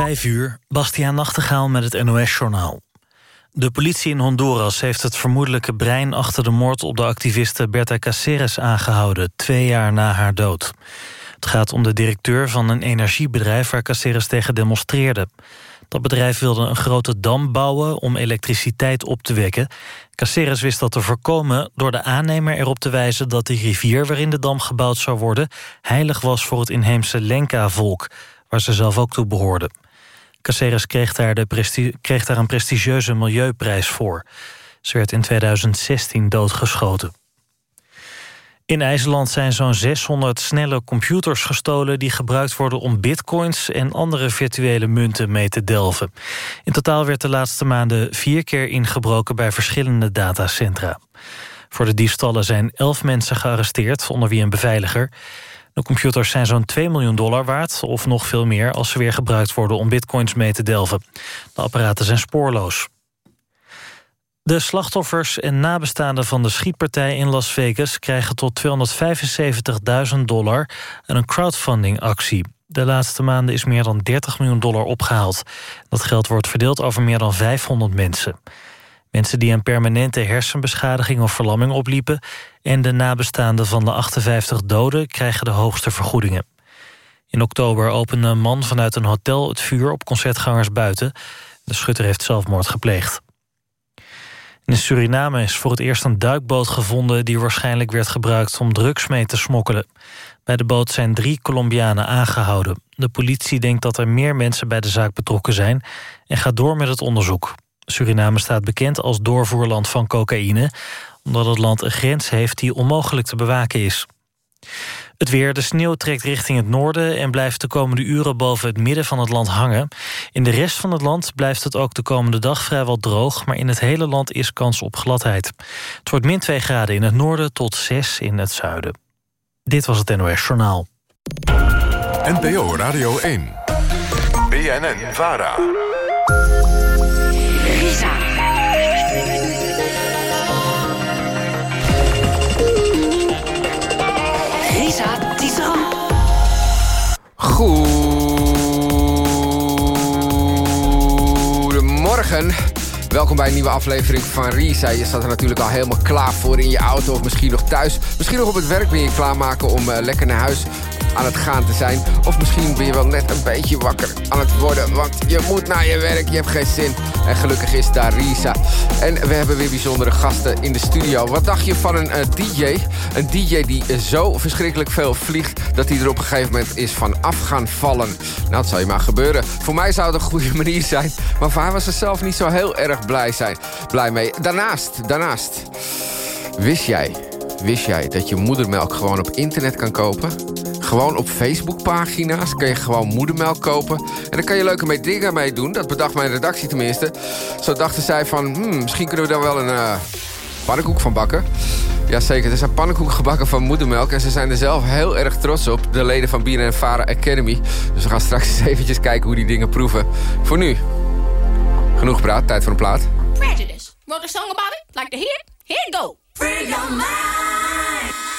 Vijf uur, Bastiaan Nachtegaal met het NOS-journaal. De politie in Honduras heeft het vermoedelijke brein... achter de moord op de activiste Berta Caceres aangehouden... twee jaar na haar dood. Het gaat om de directeur van een energiebedrijf... waar Caceres tegen demonstreerde. Dat bedrijf wilde een grote dam bouwen om elektriciteit op te wekken. Caceres wist dat te voorkomen door de aannemer erop te wijzen... dat de rivier waarin de dam gebouwd zou worden... heilig was voor het inheemse Lenca-volk waar ze zelf ook toe behoorde. Caceres kreeg daar, de kreeg daar een prestigieuze milieuprijs voor. Ze werd in 2016 doodgeschoten. In IJsland zijn zo'n 600 snelle computers gestolen... die gebruikt worden om bitcoins en andere virtuele munten mee te delven. In totaal werd de laatste maanden vier keer ingebroken... bij verschillende datacentra. Voor de diefstallen zijn elf mensen gearresteerd, onder wie een beveiliger. De computers zijn zo'n 2 miljoen dollar waard, of nog veel meer... als ze weer gebruikt worden om bitcoins mee te delven. De apparaten zijn spoorloos. De slachtoffers en nabestaanden van de schietpartij in Las Vegas... krijgen tot 275.000 dollar aan een crowdfunding-actie. De laatste maanden is meer dan 30 miljoen dollar opgehaald. Dat geld wordt verdeeld over meer dan 500 mensen. Mensen die een permanente hersenbeschadiging of verlamming opliepen... en de nabestaanden van de 58 doden krijgen de hoogste vergoedingen. In oktober opende een man vanuit een hotel het vuur op concertgangers buiten. De schutter heeft zelfmoord gepleegd. In Suriname is voor het eerst een duikboot gevonden... die waarschijnlijk werd gebruikt om drugs mee te smokkelen. Bij de boot zijn drie Colombianen aangehouden. De politie denkt dat er meer mensen bij de zaak betrokken zijn... en gaat door met het onderzoek. Suriname staat bekend als doorvoerland van cocaïne... omdat het land een grens heeft die onmogelijk te bewaken is. Het weer, de sneeuw trekt richting het noorden... en blijft de komende uren boven het midden van het land hangen. In de rest van het land blijft het ook de komende dag vrijwel droog... maar in het hele land is kans op gladheid. Het wordt min 2 graden in het noorden tot 6 in het zuiden. Dit was het NOS Journaal. NPO Radio 1. BNN-VARA. Goedemorgen. Welkom bij een nieuwe aflevering van Risa. Je staat er natuurlijk al helemaal klaar voor in je auto of misschien nog thuis. Misschien nog op het werk ben je klaarmaken om uh, lekker naar huis aan het gaan te zijn. Of misschien ben je wel net een beetje wakker aan het worden. Want je moet naar je werk, je hebt geen zin. En gelukkig is daar Risa. En we hebben weer bijzondere gasten in de studio. Wat dacht je van een uh, DJ? Een DJ die zo verschrikkelijk veel vliegt... dat hij er op een gegeven moment is van af gaan vallen. Nou, dat zou je maar gebeuren. Voor mij zou het een goede manier zijn. Maar voor haar was ze zelf niet zo heel erg blij, zijn, blij mee. Daarnaast, daarnaast... Wist jij, wist jij dat je moedermelk gewoon op internet kan kopen? Gewoon op Facebookpagina's kan je gewoon moedermelk kopen. En dan kan je leuke mee dingen mee doen. Dat bedacht mijn redactie tenminste. Zo dachten zij van, hmm, misschien kunnen we daar wel een uh, pannenkoek van bakken. Jazeker, er zijn pannenkoeken gebakken van moedermelk. En ze zijn er zelf heel erg trots op. De leden van Bieren en Vara Academy. Dus we gaan straks eens eventjes kijken hoe die dingen proeven. Voor nu, genoeg praat, tijd voor een plaat. Prejudice. Wrote a song it? Like to hear? Here you go. Free your mind.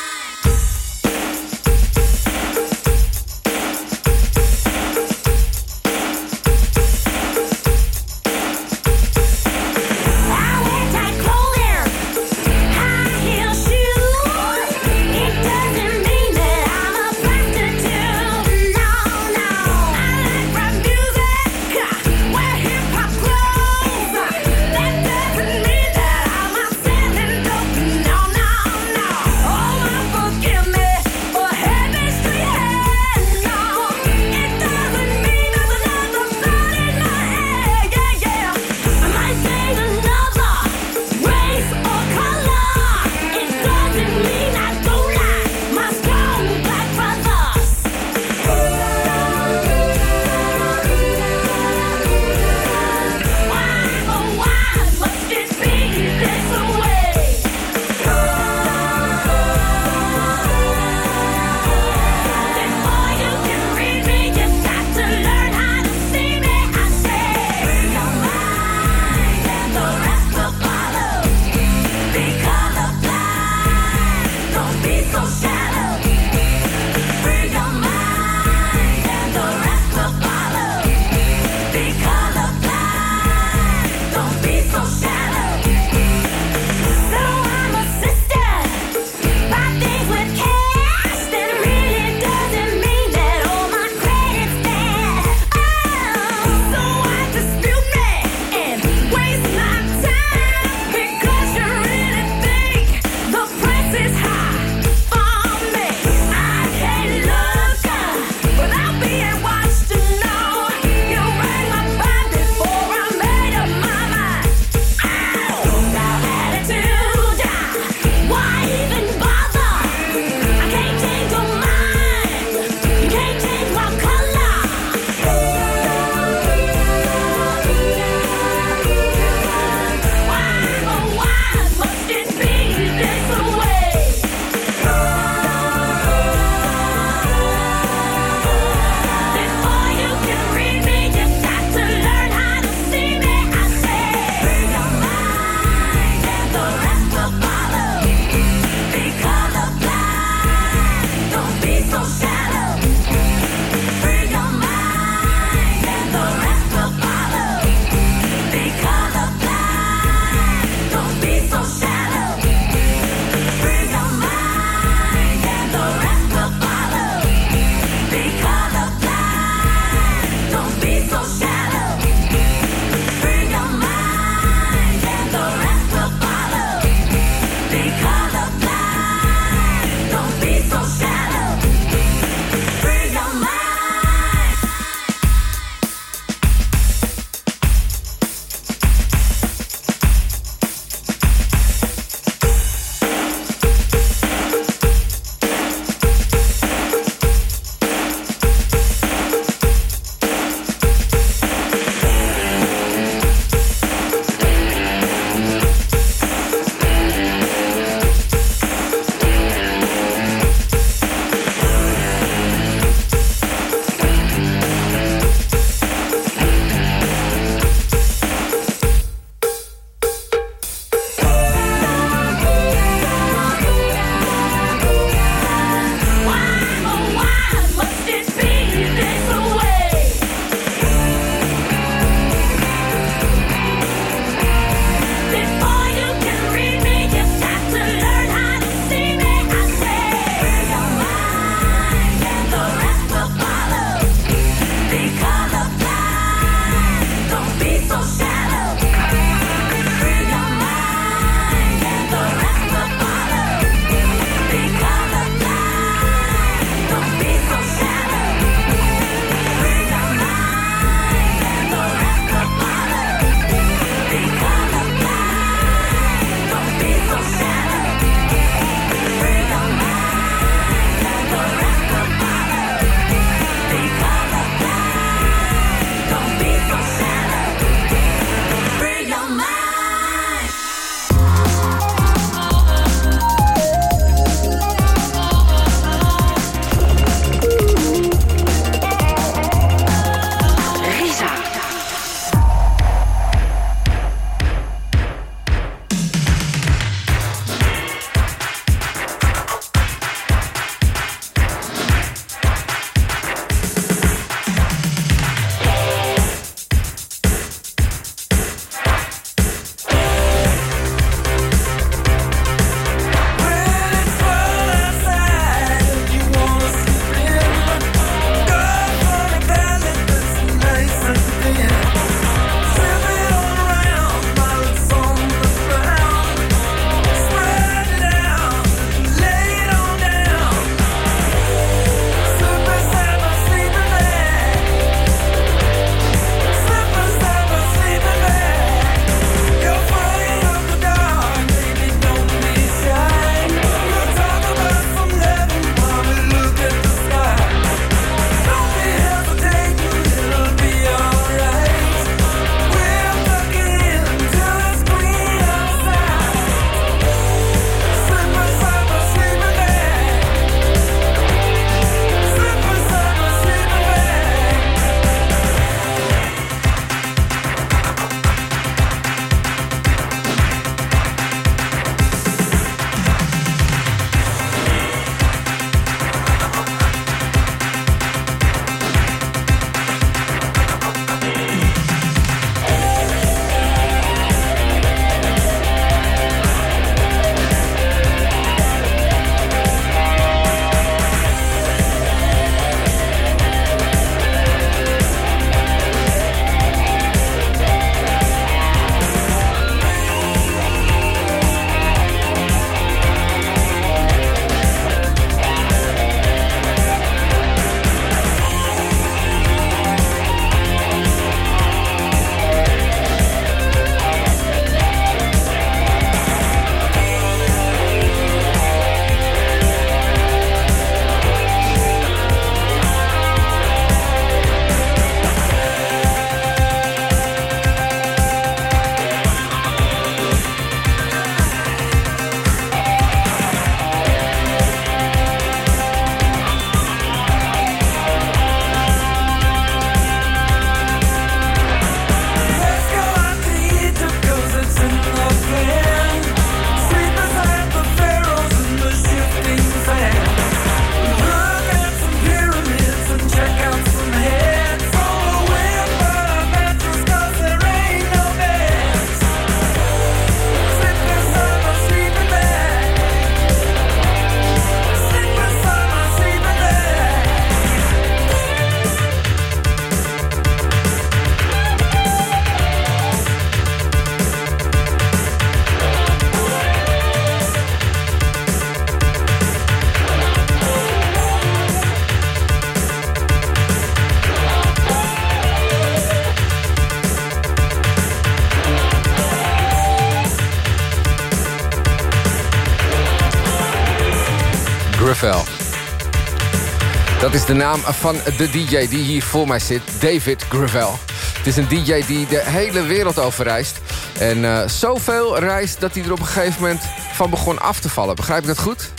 Naam van de DJ die hier voor mij zit, David Gravel. Het is een DJ die de hele wereld over reist. En uh, zoveel reist dat hij er op een gegeven moment van begon af te vallen. Begrijp ik dat goed?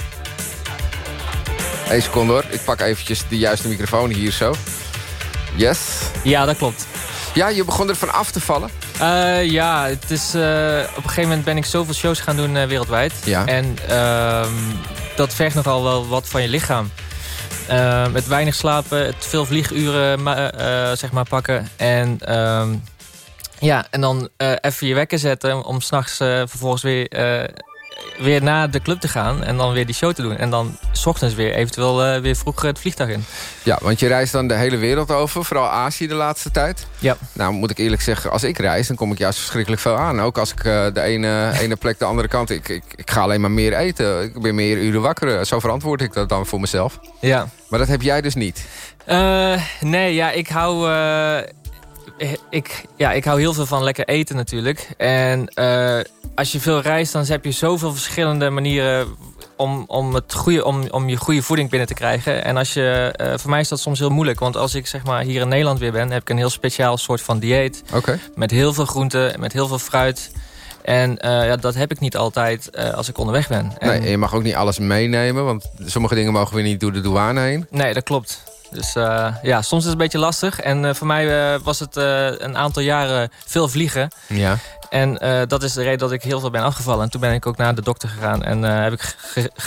Eén seconde hoor. Ik pak eventjes de juiste microfoon hier zo. Yes? Ja, dat klopt. Ja, je begon er van af te vallen? Uh, ja, het is, uh, op een gegeven moment ben ik zoveel shows gaan doen uh, wereldwijd. Ja. En ehm, dat vergt nogal wel wat van je lichaam. Ehm, met weinig slapen, het veel vlieguren zeg maar pakken. En ehm, ja, en dan even je wekker zetten om s'nachts vervolgens weer weer naar de club te gaan en dan weer die show te doen. En dan s ochtends weer eventueel uh, weer vroeg het vliegtuig in. Ja, want je reist dan de hele wereld over, vooral Azië de laatste tijd. Ja. Nou, moet ik eerlijk zeggen, als ik reis, dan kom ik juist verschrikkelijk veel aan. Ook als ik uh, de ene, ene plek de andere kant, ik, ik, ik, ga alleen maar meer eten. Ik ben meer uren wakker. Zo verantwoord ik dat dan voor mezelf. Ja. Maar dat heb jij dus niet? Uh, nee, ja, ik hou ik, ja, ik hou heel veel van lekker eten natuurlijk. En uh, als je veel reist, dan heb je zoveel verschillende manieren om, om, het goede, om, om je goede voeding binnen te krijgen. En als je, uh, voor mij is dat soms heel moeilijk. Want als ik zeg maar hier in Nederland weer ben, heb ik een heel speciaal soort van dieet. Okay. Met heel veel groenten, met heel veel fruit. En uh, ja, dat heb ik niet altijd uh, als ik onderweg ben. En... Nee, je mag ook niet alles meenemen, want sommige dingen mogen we niet door de douane heen. Nee, dat klopt. Dus uh, ja, soms is het een beetje lastig. En uh, voor mij uh, was het een aantal jaren veel vliegen. Ja. En dat is de reden dat ik heel veel ben afgevallen. En toen ben ik ook naar de dokter gegaan. En heb ik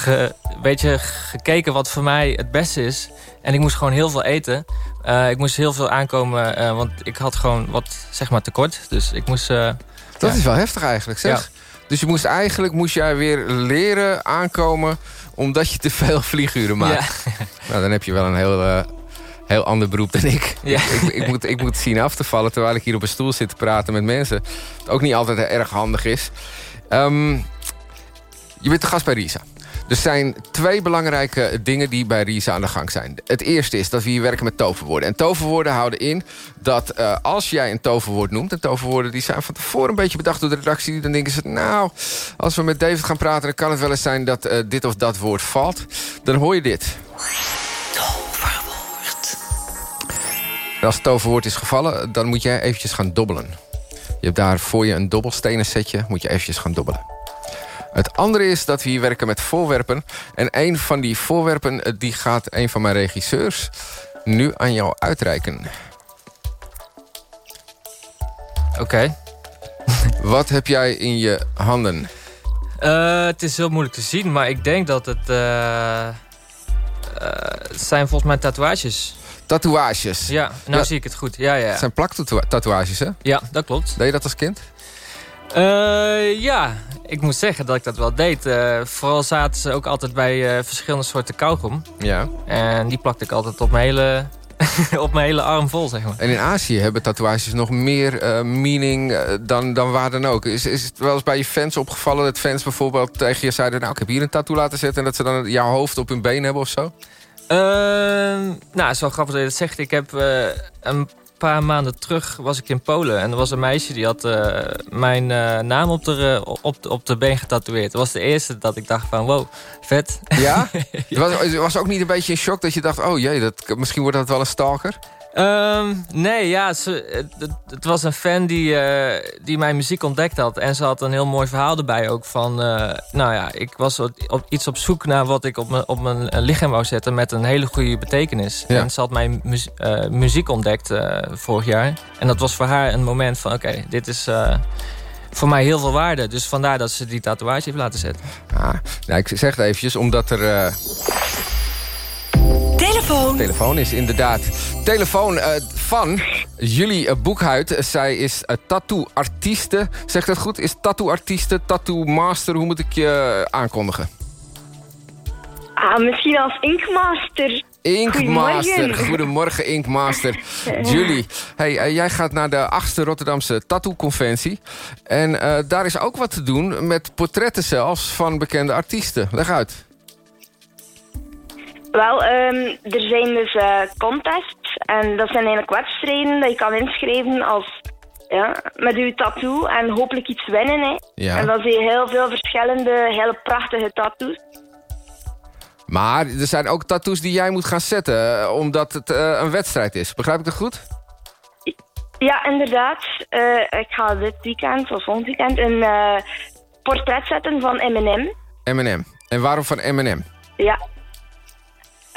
een beetje gekeken wat voor mij het beste is. En ik moest gewoon heel veel eten. ik moest heel veel aankomen, want ik had gewoon wat zeg maar tekort. Dus ik moest... dat ja. is wel heftig eigenlijk, zeg. Ja. Dus je moest eigenlijk moest jij weer leren aankomen omdat je te veel vlieguren maakt. Ja. Nou, dan heb je wel een heel, uh, heel ander beroep dan ik. Ja. ik. Ik, moet, ik moet zien af te vallen terwijl ik hier op een stoel zit te praten met mensen. Wat ook niet altijd erg handig is. Um, je bent de gast bij Risa. Er zijn twee belangrijke dingen die bij Risa aan de gang zijn. Het eerste is dat we hier werken met toverwoorden. En toverwoorden houden in dat uh, als jij een toverwoord noemt... en toverwoorden die zijn van tevoren een beetje bedacht door de redactie... dan denken ze, nou, als we met David gaan praten... dan kan het wel eens zijn dat uh, dit of dat woord valt. Dan hoor je dit. Toverwoord. Als het toverwoord is gevallen, dan moet jij eventjes gaan dobbelen. Je hebt daar voor je een dobbelstenen setje, moet je eventjes gaan dobbelen. Het andere is dat we hier werken met voorwerpen. En een van die voorwerpen die gaat een van mijn regisseurs nu aan jou uitreiken. Oké. Okay. Wat heb jij in je handen? Uh, het is heel moeilijk te zien, maar ik denk dat het... Uh, uh, het zijn volgens mij tatoeages. Tatoeages? Ja, nou ja. zie ik het goed. Ja, ja. Het zijn plaktatoeages, hè? Ja, dat klopt. Deed je dat als kind? Uh, ja, ik moet zeggen dat ik dat wel deed. Uh, vooral zaten ze ook altijd bij uh, verschillende soorten kauwgom. Ja. En die plakte ik altijd op mijn hele, op mijn hele arm vol, zeg maar. En in Azië hebben tatoeages nog meer meaning dan, dan waar dan ook. Is, is het wel eens bij je fans opgevallen dat fans bijvoorbeeld tegen je zeiden... nou, ik heb hier een tattoo laten zetten... en dat ze dan jouw hoofd op hun been hebben of zo? Uh, nou, het is wel grappig dat je dat zegt. Ik heb een paar maanden terug was ik in Polen. En er was een meisje die had uh, mijn uh, naam op de, op, op de been getatoeëerd. Dat was de eerste dat ik dacht van wow, vet. Ja? ja. Was, was ook niet een beetje in shock dat je dacht... oh jee, dat, misschien wordt dat wel een stalker? Um, nee, ja, ze, het, het, was een fan die, uh, die mijn muziek ontdekt had. En ze had een heel mooi verhaal erbij ook van... Uh, nou ja, ik was op, op, iets op zoek naar wat ik op mijn, op mijn lichaam wou zetten... met een hele goede betekenis. Ja. En ze had mijn mu uh, muziek ontdekt vorig jaar. En dat was voor haar een moment van... oké, okay, dit is voor mij heel veel waarde. Dus vandaar dat ze die tatoeage heeft laten zetten. Ah, nou, ik zeg het eventjes, omdat er... Telefoon. Telefoon is inderdaad. Telefoon uh, van Julie uh, Boekhuid. Zij is uh, tattoo-artieste. Zegt dat goed? Is tattoo-artieste, tattoo-master? Hoe moet ik je aankondigen? Ah, misschien als Inkmaster. Inkmaster. Goedemorgen, Goedemorgen Inkmaster. Julie, hey, jij gaat naar de 8e Rotterdamse Tattoo-conventie. En daar is ook wat te doen met portretten zelfs van bekende artiesten. Leg uit. Wel, um, er zijn dus uh, contests en dat zijn eigenlijk wedstrijden dat je kan inschrijven als, ja, met je tattoo en hopelijk iets winnen. Hè. Ja. En dan zie je heel veel verschillende, hele prachtige tattoos. Maar er zijn ook tattoos die jij moet gaan zetten... eh, omdat het eh, een wedstrijd is. Begrijp ik dat goed? Ja, inderdaad. Eh, ik ga dit weekend, of volgend weekend, een eh, portret zetten van Eminem. M&M. En waarom van M&M? Ja.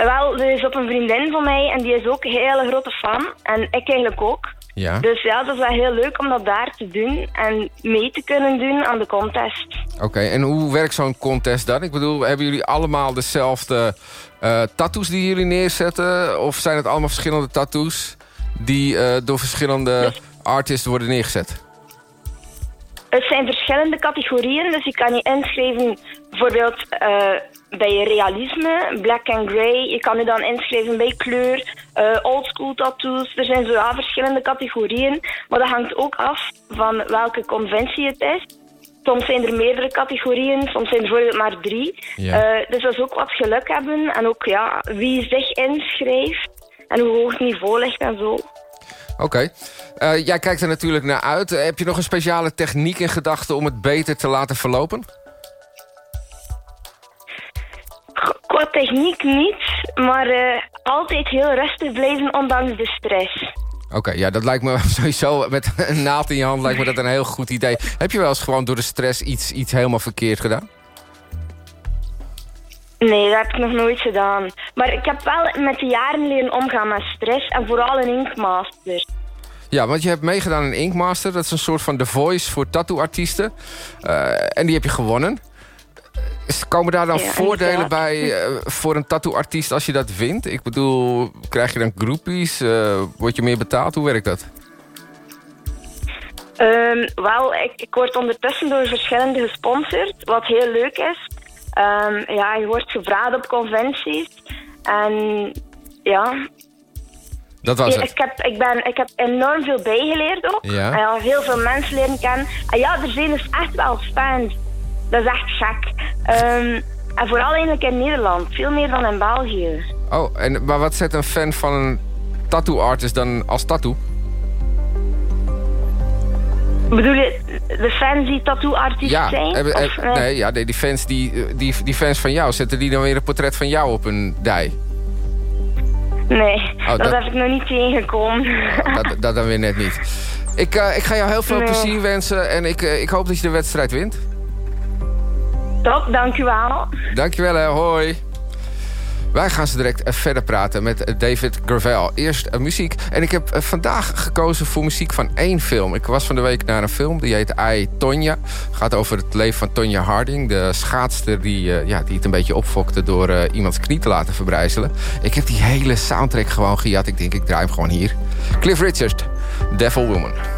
Wel, er is op een vriendin van mij en die is ook een hele grote fan. En ik eigenlijk ook. Ja. Dus ja, dat is wel heel leuk om dat daar te doen en mee te kunnen doen aan de contest. Oké, en hoe werkt zo'n contest dan? Ik bedoel, hebben jullie allemaal dezelfde eh, tattoos die jullie neerzetten? Of zijn het allemaal verschillende tattoos die eh, door verschillende artiesten worden neergezet? Het zijn verschillende categorieën, dus je kan je inschrijven bijvoorbeeld eh, bij realisme, black and grey. Je kan je dan inschrijven bij kleur, eh oldschool tattoos. Er zijn zo verschillende categorieën, maar dat hangt ook af van welke conventie het is. Soms zijn er meerdere categorieën, soms zijn er bijvoorbeeld maar drie. Ja. Eh, dus dat is ook wat geluk hebben en ook ja, wie zich inschrijft en hoe hoog het niveau ligt en zo. Oké. Eh, jij kijkt er natuurlijk naar uit. Eh, heb je nog een speciale techniek in gedachten om het beter te laten verlopen? Qua techniek niet, maar eh, altijd heel rustig blijven ondanks de stress. Oké, ja, dat lijkt me sowieso met een naald in je hand lijkt me dat een heel goed idee. Heb je wel eens gewoon door de stress iets, iets helemaal verkeerd gedaan? Nee, dat heb ik nog nooit gedaan. Maar ik heb wel met de jaren leren omgaan met stress en vooral een Inkmaster. Ja, want je hebt meegedaan in Inkmaster. Dat is een soort van The Voice voor tattoo-artiesten. Eh, en die heb je gewonnen. Is- Komen daar dan Ja, voordelen bij eh, voor een tattoo-artiest als je dat wint? Ik bedoel, krijg je dan groepies? Eh, word je meer betaald? Hoe werkt dat? Ehm, wel, ik, ik word ondertussen door verschillende gesponsord, wat heel leuk is. Ehm, ja, je wordt gevraagd op conventies. En ja, Dat was ik, het. heb, ik, ben, ik heb enorm veel bijgeleerd ook. Ja. En ja, heel veel mensen leren kennen. En ja, er zijn dus echt wel fans. Dat is echt gek. Ehm, en vooral eigenlijk in Nederland. Veel meer dan in België. Oh, en, maar wat zet een fan van een tattoo-artist dan als tattoo? Bedoel je de fans die tattoo-artiest Ja, zijn? heb- eh, nee, ja nee, die, fans die, eh, die, die fans van jou, zetten die dan weer een portret van jou op een dij? nee, dat, dat- heb ik nog niet tegengekomen. dat, dat dan weer net niet. Ik, eh, ik ga jou heel veel Nee. plezier wensen en ik, ik hoop dat je de wedstrijd wint. Top, dank u wel. Dankjewel, hè. hoi. Wij gaan zo direct eh, verder praten met eh, David Gravel. Eerst eh, muziek. En ik heb vandaag gekozen voor muziek van één film. Ik was van de week naar een film, die heet I, Tonya. Gaat over het leven van Tonya Harding. De schaatster die, ja, die het een beetje opfokte door iemands knie te laten verbrijzelen. Ik heb die hele soundtrack gewoon gejat. Ik denk, ik draai hem gewoon hier. Cliff Richard, Devil Woman.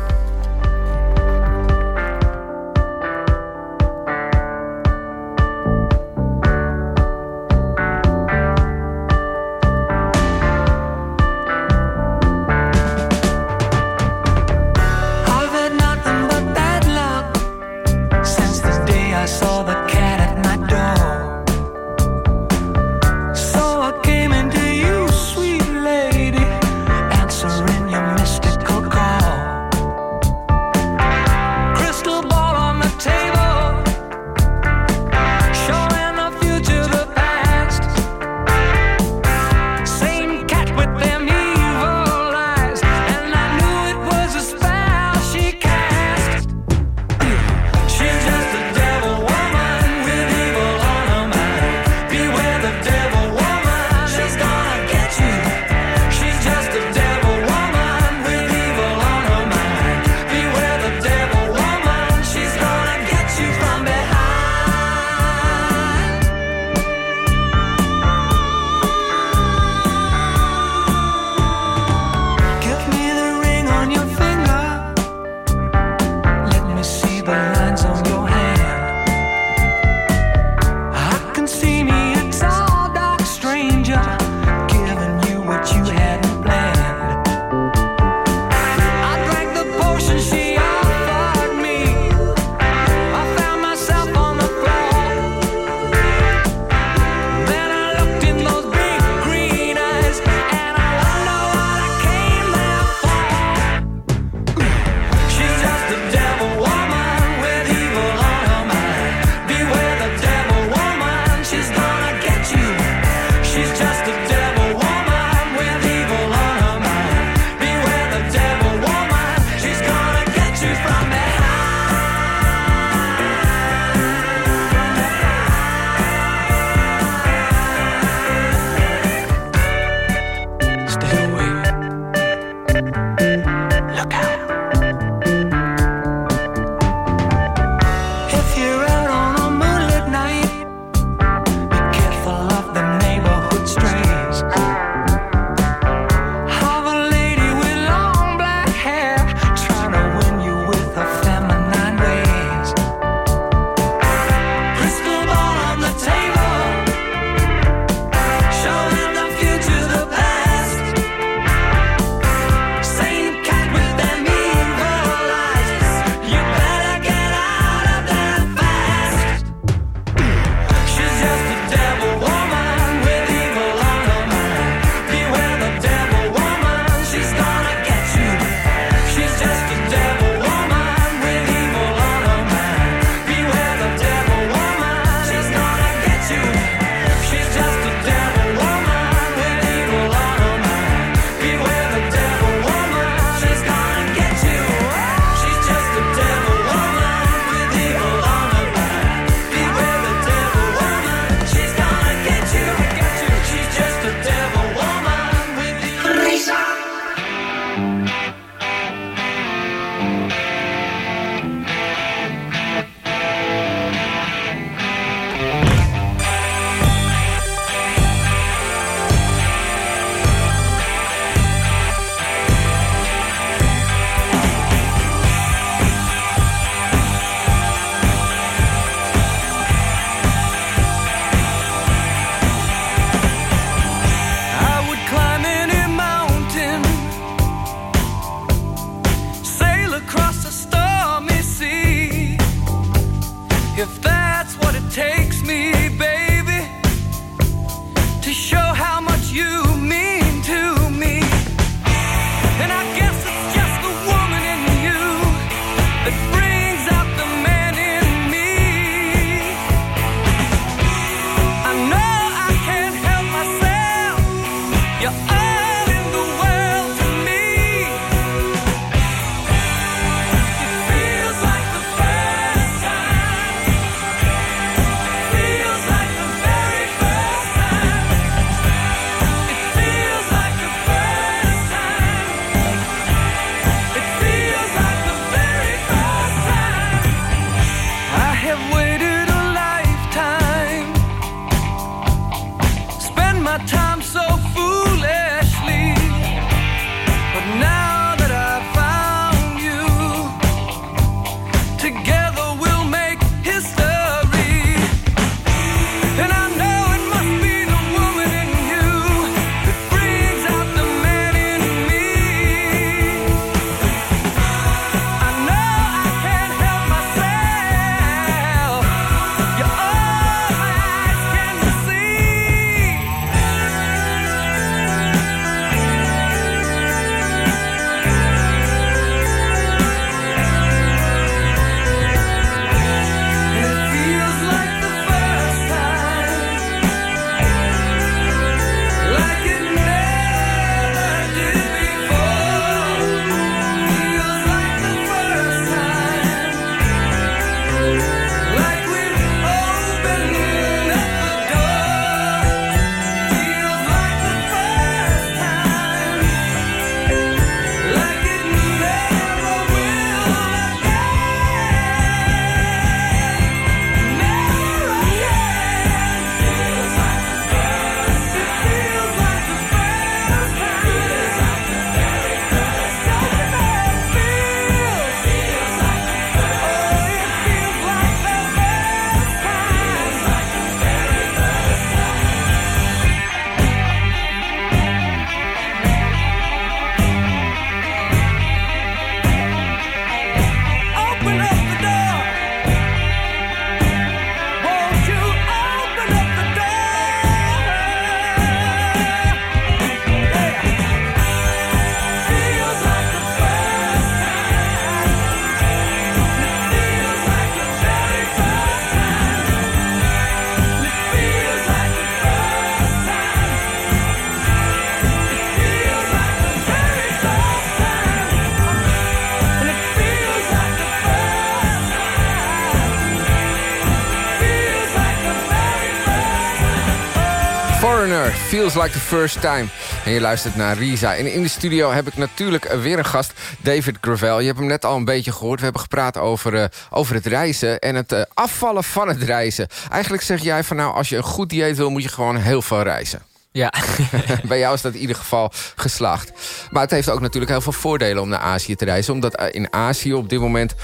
Like the first time. En je luistert naar Risa. En in de studio heb ik natuurlijk weer een gast, David Gravel. Je hebt hem net al een beetje gehoord. We hebben gepraat over, eh, over het reizen en het eh, afvallen van het reizen. Eigenlijk zeg jij van nou, als je een goed dieet wil... moet je gewoon heel veel reizen. Ja, Bij jou is dat in ieder geval geslaagd. Maar het heeft ook natuurlijk heel veel voordelen om naar Azië te reizen. Omdat in Azië op dit moment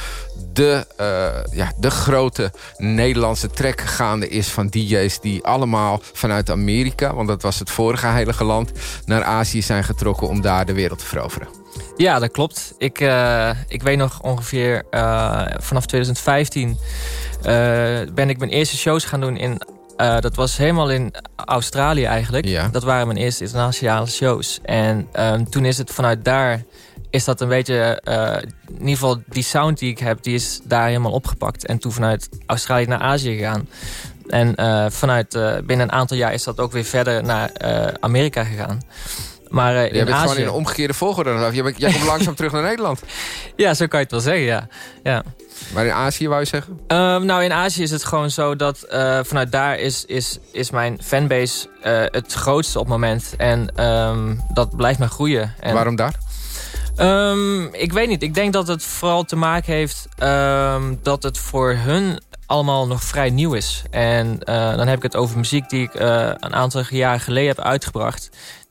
de, eh, ja, de grote Nederlandse trek gaande is... van DJ's die allemaal vanuit Amerika... want dat was het vorige heilige land... naar Azië zijn getrokken om daar de wereld te veroveren. ja dat klopt. Ik, eh, ik weet nog ongeveer eh, vanaf 2015 eh, ben ik mijn eerste shows gaan doen in... eh, dat was helemaal in Australië eigenlijk. Ja. Dat waren mijn eerste internationale shows. En ehm, toen is het vanuit daar... is dat een beetje... eh, in ieder geval die sound die ik heb... die is daar helemaal opgepakt. En toen vanuit Australië naar Azië gegaan. En eh, vanuit binnen een aantal jaar is dat ook weer verder naar Amerika gegaan. Maar Je in bent gewoon in een omgekeerde volgorde. bent- Jij komt langzaam terug naar Nederland. Ja, zo kan je het wel zeggen, ja. ja. Maar in Azië wou je zeggen? Ehm, nou, in Azië is het gewoon zo dat eh, vanuit daar is, is, is mijn fanbase eh, het grootste op het moment. En ehm, dat blijft maar groeien. En, Waarom daar? Ehm, ik weet niet. Ik denk dat het vooral te maken heeft ehm, dat het voor hun allemaal nog vrij nieuw is. En eh, dan heb ik het over muziek die ik eh, een aantal jaren geleden heb uitgebracht.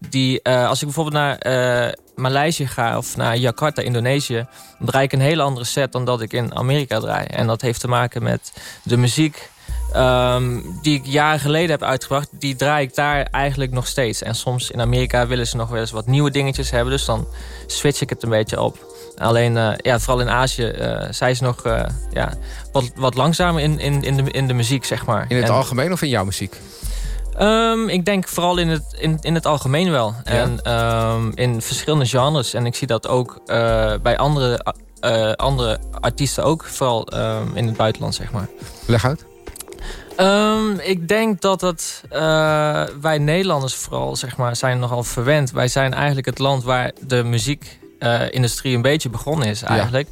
Die, eh, als ik bijvoorbeeld naar Maleisië ga of naar Jakarta, Indonesië... dan draai ik een hele andere set dan dat ik in Amerika draai. En dat heeft te maken met de muziek ehm, die ik jaren geleden heb uitgebracht... die draai ik daar eigenlijk nog steeds. En soms in Amerika willen ze nog wel eens wat nieuwe dingetjes hebben... dus dan switch ik het een beetje op. Alleen, eh, ja, vooral in Azië eh, zijn ze nog eh, ja, wat, wat langzamer in, in, in, de, in de muziek, zeg maar. In het En, algemeen of in jouw muziek? ehm, ik denk vooral in het, in, in het algemeen wel. En ehm, in verschillende genres. En ik zie dat ook bij andere, andere artiesten ook. Vooral ehm, in het buitenland, zeg maar. Leg uit. Ik denk dat het, wij Nederlanders vooral zeg maar, zijn nogal verwend. Wij zijn eigenlijk het land waar de muziekindustrie een beetje begonnen is eigenlijk.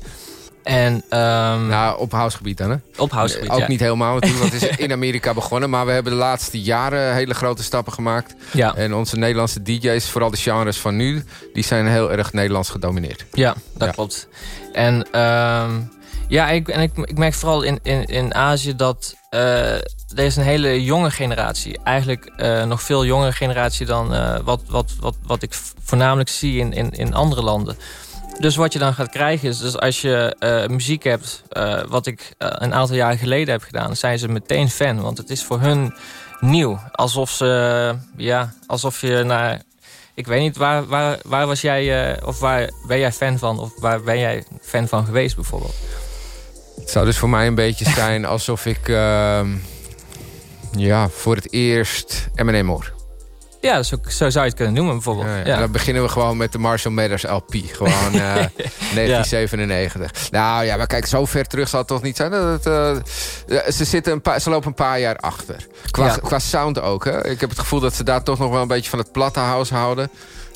En ehm, Nou, op housegebied dan, hè? op housegebied, Ook ja. niet helemaal want het is in Amerika begonnen. Maar we hebben de laatste jaren hele grote stappen gemaakt. Ja, En onze Nederlandse DJ's, vooral de genres van nu... die zijn heel erg Nederlands gedomineerd. ja, dat Ja. klopt. En, ehm, ja, ik, en ik, ik merk vooral in, in, in Azië dat eh, er is een hele jonge generatie. Eigenlijk eh, nog veel jongere generatie dan eh, wat, wat, wat, wat ik voornamelijk zie in, in, in andere landen. Dus wat je dan gaat krijgen is, dus als je eh, muziek hebt, wat ik een aantal jaar geleden heb gedaan, zijn ze meteen fan. Want het is voor hun nieuw. Alsof ze, ja, alsof je naar, ik weet niet, waar, waar, waar was jij, of waar ben jij fan van? Of waar ben jij fan van geweest bijvoorbeeld? Het zou dus voor mij een beetje zijn alsof ik... ehm, ja, voor het eerst M&M hoor. Ja, zo, zo zou je het kunnen noemen bijvoorbeeld. Ja, Ja, ja. En dan beginnen we gewoon met de Marshall Mathers LP. Gewoon eh 1997. Nou ja, maar kijk, zo ver terug zal het toch niet zijn. Dat het, eh, ze, zitten een paar, ze lopen een paar jaar achter. Qua sound ook. Hè? Ik heb het gevoel dat ze daar toch nog wel een beetje van het platte house houden.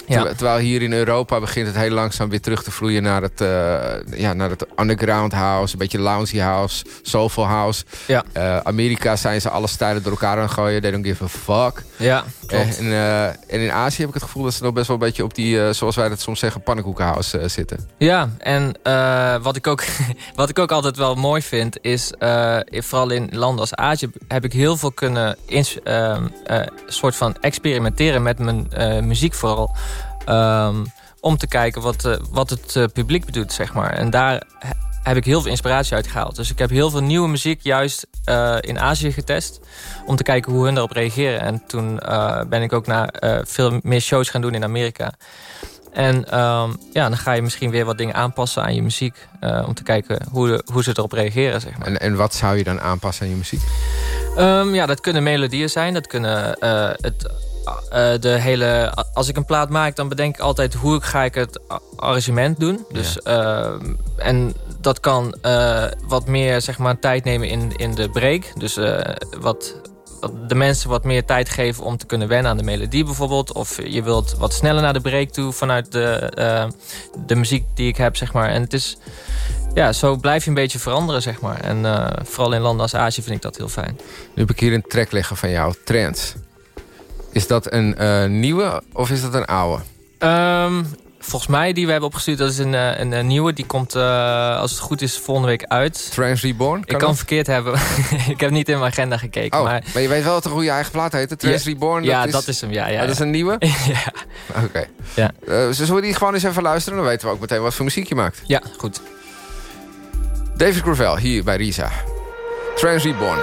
Ja. Terwijl- hier in Europa begint het heel langzaam weer terug te vloeien naar het, eh, ja, naar het underground house. Een beetje loungy house, soulful house. Ja. Eh, Amerika zijn ze alle stijlen door elkaar aan gooien. They don't give a fuck. ja klopt. En, eh, en in Azië heb ik het gevoel dat ze nog best wel een beetje op die, zoals wij dat soms zeggen, pannenkoekenhouse zitten. Ja, en wat, ik ook, wat ik ook altijd wel mooi vind... is vooral in landen als Azië... heb ik heel veel kunnen ehm, eh, soort van experimenteren met mijn muziek vooral. Ehm, om te kijken wat, eh, wat het eh, publiek doet, zeg maar. En daar he- heb ik heel veel inspiratie uit gehaald. Dus ik heb heel veel nieuwe muziek juist eh, in Azië getest... om te kijken hoe hun daarop reageren. En toen ben ik ook naar veel meer shows gaan doen in Amerika... En ehm, ja, dan ga je misschien weer wat dingen aanpassen aan je muziek. om te kijken hoe, hoe ze erop reageren, zeg maar. En, en wat zou je dan aanpassen aan je muziek? Ehm, ja, dat kunnen melodieën zijn. Dat kunnen het, eh, de hele... Als ik een plaat maak, dan bedenk ik altijd... hoe ga ik het arrangement doen. Dus, ehm, en dat kan eh, wat meer zeg maar, tijd nemen in, in de break. Dus eh, wat, wat de mensen wat meer tijd geven om te kunnen wennen aan de melodie bijvoorbeeld. Of je wilt wat sneller naar de break toe vanuit de, eh, de muziek die ik heb, zeg maar. En het is... Ja, zo blijf je een beetje veranderen, zeg maar. En eh, vooral in landen als Azië vind ik dat heel fijn. Nu heb ik hier een track liggen van jou, Trends. Is dat een eh, nieuwe of is dat een oude? Ehm, volgens mij die we hebben opgestuurd, dat is een, eh, een, een nieuwe. Die komt, eh, als het goed is, volgende week uit. Trans Reborn? Ik kan dat? verkeerd hebben. ik heb niet in mijn agenda gekeken. Oh, maar maar je weet wel toch hoe je eigen plaat heet? Trans Ja, Reborn? ja, dat is hem. Ja, ja, Ah, dat is een nieuwe? ja. Oké. Ja. Eh, zullen we die gewoon eens even luisteren? Dan weten we ook meteen wat voor muziek je maakt. ja, goed. David Gravel, hier bij Risa. Trans Reborn.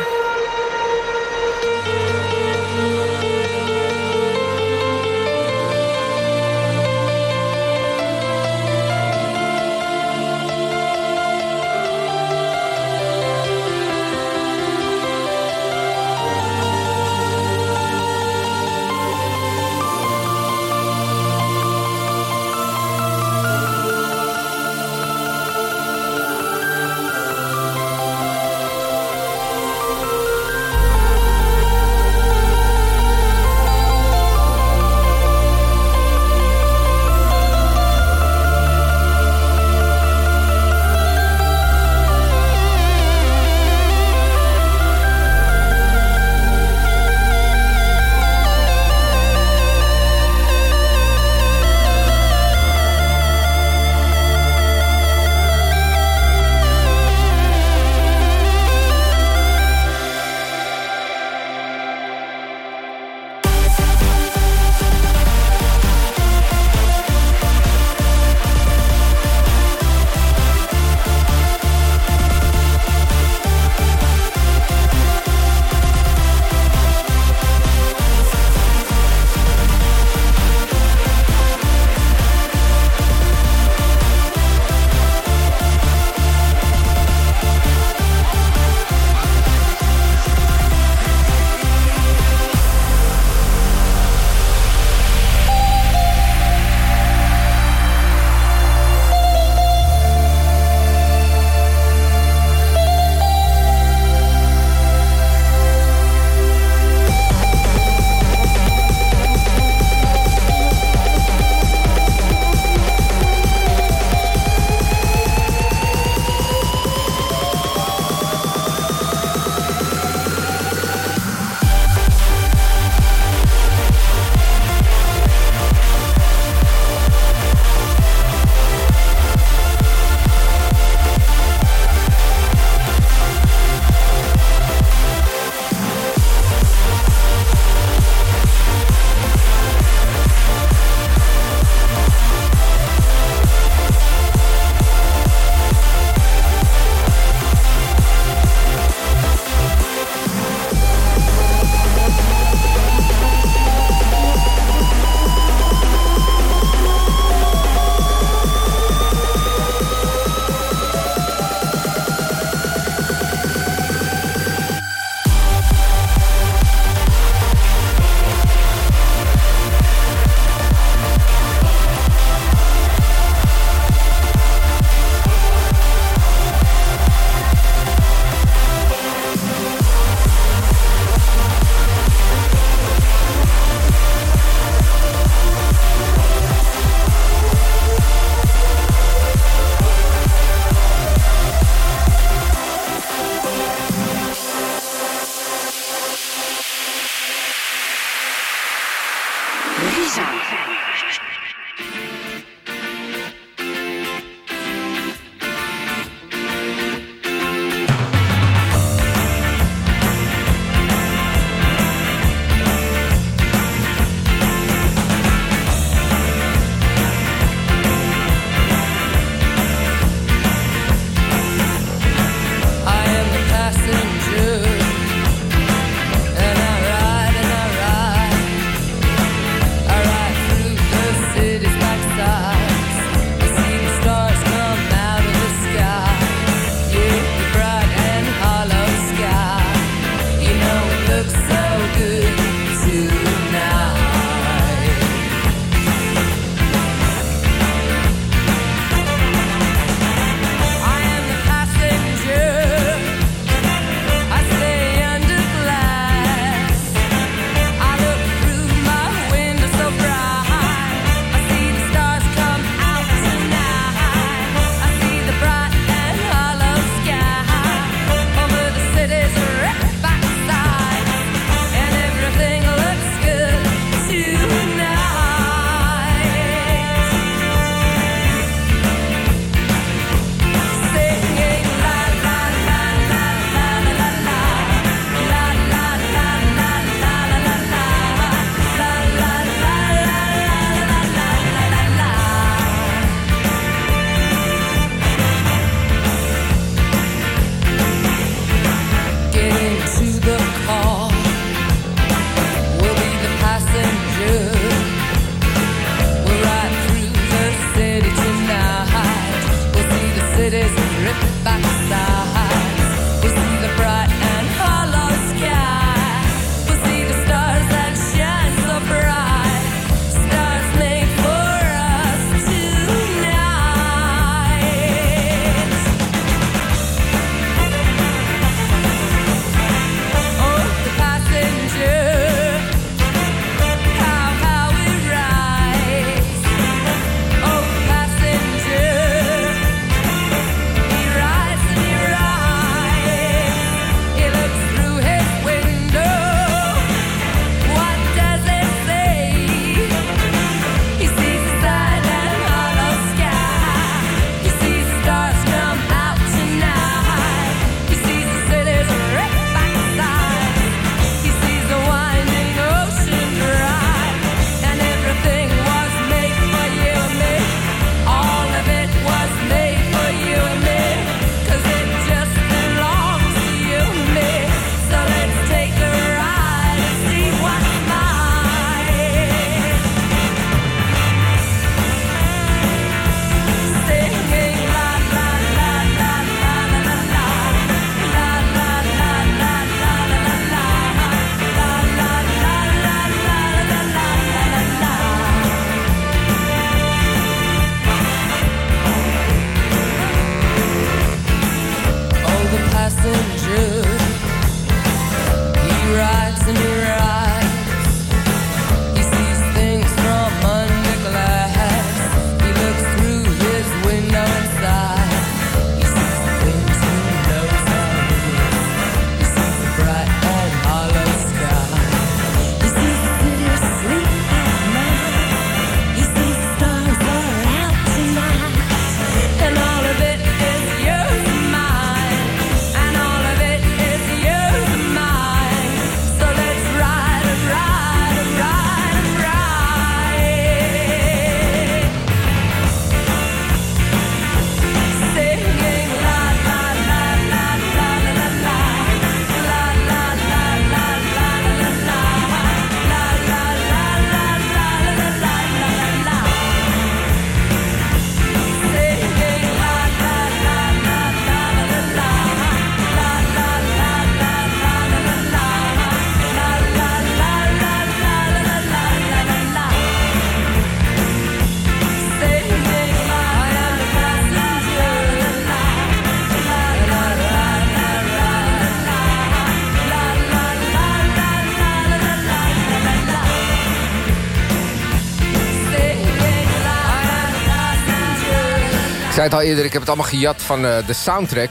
Al eerder, ik heb het allemaal gejat van eh, de soundtrack.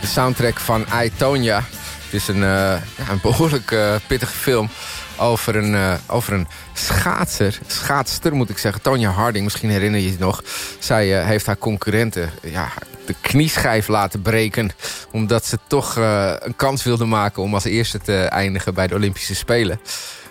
De soundtrack van I. Het is een, ja, een behoorlijk eh, pittige film over een, over een schaatser. Schaatster moet ik zeggen. Tonya Harding, misschien herinner je je nog. Zij heeft haar concurrenten ja, de knieschijf laten breken. Omdat ze toch een kans wilde maken om als eerste te eindigen bij de Olympische Spelen.